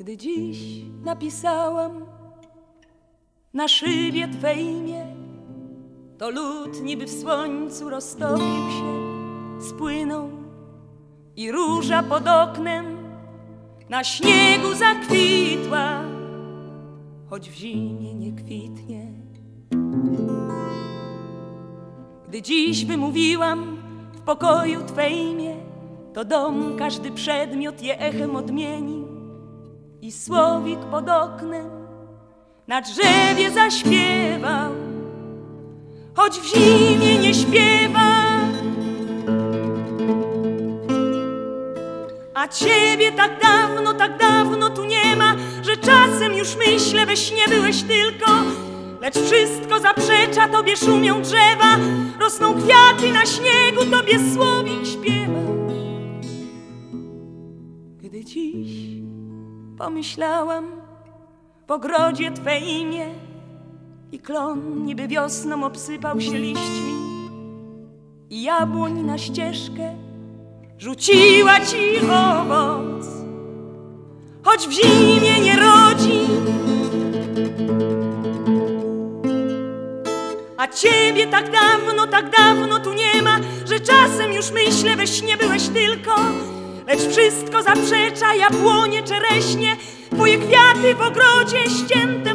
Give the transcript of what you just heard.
Gdy dziś napisałam na szybie Twe imię, to lód niby w słońcu roztopił się, spłynął i róża pod oknem na śniegu zakwitła, choć w zimie nie kwitnie. Gdy dziś wymówiłam w pokoju Twe imię, to dom każdy przedmiot je echem odmienił i słowik pod oknem na drzewie zaśpiewał, choć w zimie nie śpiewa. A ciebie tak dawno, tak dawno tu nie ma, że czasem już myślę, we śnie byłeś tylko. Lecz wszystko zaprzecza, tobie szumią drzewa, rosną kwiaty na śniegu, tobie słowik śpiewa. Gdy dziś pomyślałam w ogrodzie Twe imię i klon niby wiosną obsypał się liśćmi i jabłoń na ścieżkę rzuciła ci owoc, choć w zimie nie rodzi. A ciebie tak dawno, tak dawno tu nie ma, że czasem już myślę, we śnie byłeś tylko. Lecz wszystko zaprzecza, jabłonie, czereśnie, twoje kwiaty w ogrodzie ścięte.